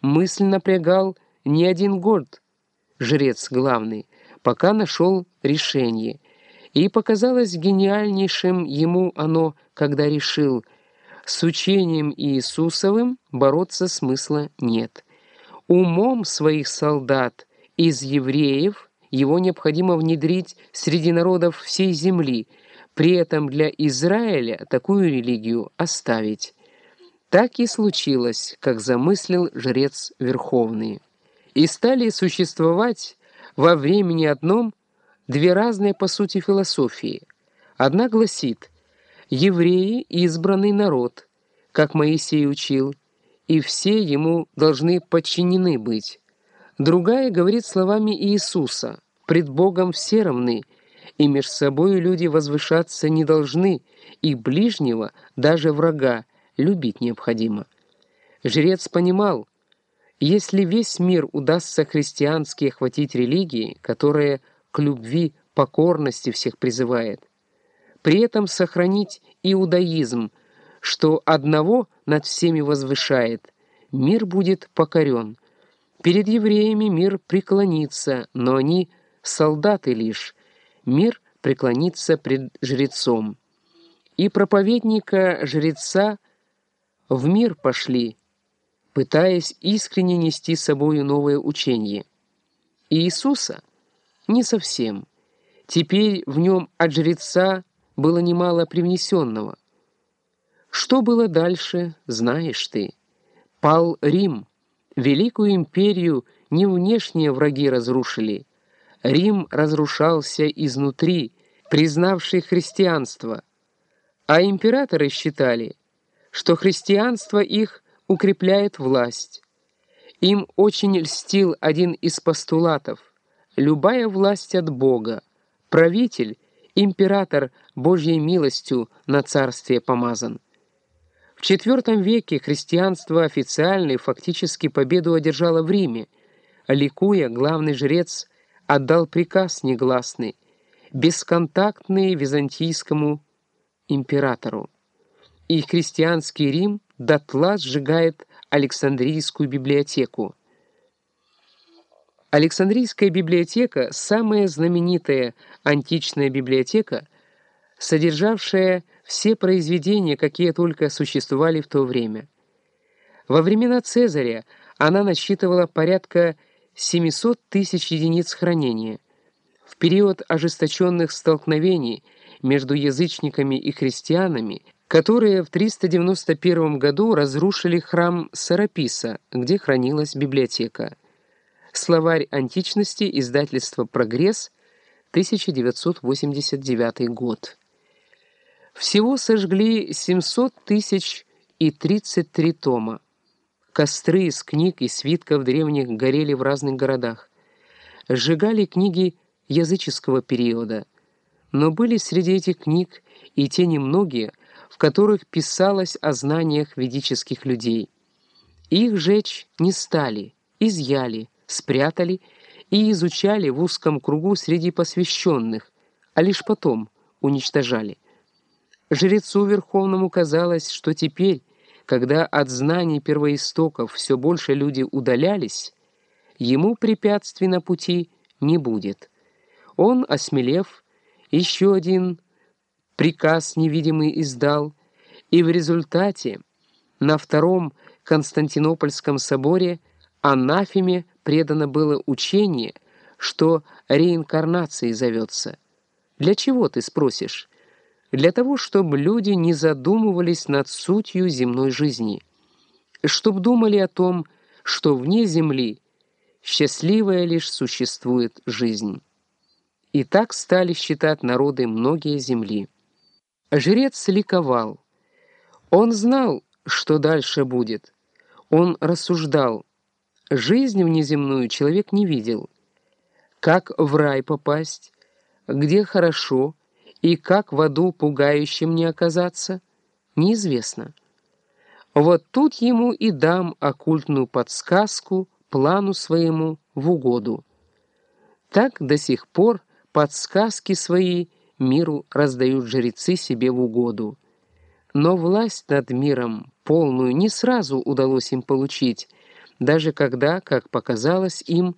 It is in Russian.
мысль напрягал не один год, жрец главный, пока нашел решение. И показалось гениальнейшим ему оно, когда решил, с учением Иисусовым бороться смысла нет. Умом своих солдат из евреев его необходимо внедрить среди народов всей земли, при этом для Израиля такую религию оставить. Так и случилось, как замыслил жрец Верховный. И стали существовать во времени одном две разные по сути философии. Одна гласит «Евреи — избранный народ», как Моисей учил, и все ему должны подчинены быть. Другая говорит словами Иисуса «Пред Богом все равны», и между собой люди возвышаться не должны, и ближнего, даже врага, любить необходимо. Жрец понимал, если весь мир удастся христиански охватить религией, которая к любви, покорности всех призывает, при этом сохранить иудаизм, что одного над всеми возвышает, мир будет покорен. Перед евреями мир преклонится, но они солдаты лишь, мир преклонится пред жрецом. И проповедника-жреца в мир пошли, пытаясь искренне нести с собою новое учение. И Иисуса не совсем. Теперь в нем от жреца было немало привнесенного. Что было дальше, знаешь ты. Пал Рим. Великую империю не внешние враги разрушили. Рим разрушался изнутри, признавший христианство. А императоры считали, что христианство их укрепляет власть. Им очень льстил один из постулатов «любая власть от Бога, правитель, император Божьей милостью на царствие помазан». В IV веке христианство официально и фактически победу одержало в Риме. Ликуя, главный жрец отдал приказ негласный, бесконтактный византийскому императору и христианский Рим дотла сжигает Александрийскую библиотеку. Александрийская библиотека – самая знаменитая античная библиотека, содержавшая все произведения, какие только существовали в то время. Во времена Цезаря она насчитывала порядка 700 тысяч единиц хранения. В период ожесточенных столкновений между язычниками и христианами – которые в 391 году разрушили храм Сараписа, где хранилась библиотека. Словарь античности, издательство «Прогресс», 1989 год. Всего сожгли 700 тысяч и 33 тома. Костры из книг и свитков древних горели в разных городах. Сжигали книги языческого периода. Но были среди этих книг и те немногие, в которых писалось о знаниях ведических людей. Их жечь не стали, изъяли, спрятали и изучали в узком кругу среди посвященных, а лишь потом уничтожали. Жрецу Верховному казалось, что теперь, когда от знаний первоистоков все больше люди удалялись, ему препятствий на пути не будет. Он, осмелев, еще один приказ невидимый издал, и в результате на Втором Константинопольском соборе анафеме предано было учение, что реинкарнацией зовется. Для чего, ты спросишь? Для того, чтобы люди не задумывались над сутью земной жизни, чтобы думали о том, что вне земли счастливая лишь существует жизнь. И так стали считать народы многие земли. Жрец ликовал. Он знал, что дальше будет. Он рассуждал. Жизнь внеземную человек не видел. Как в рай попасть, где хорошо, и как в аду пугающим не оказаться, неизвестно. Вот тут ему и дам оккультную подсказку плану своему в угоду. Так до сих пор подсказки свои – миру раздают жрецы себе в угоду. Но власть над миром полную не сразу удалось им получить, даже когда, как показалось им,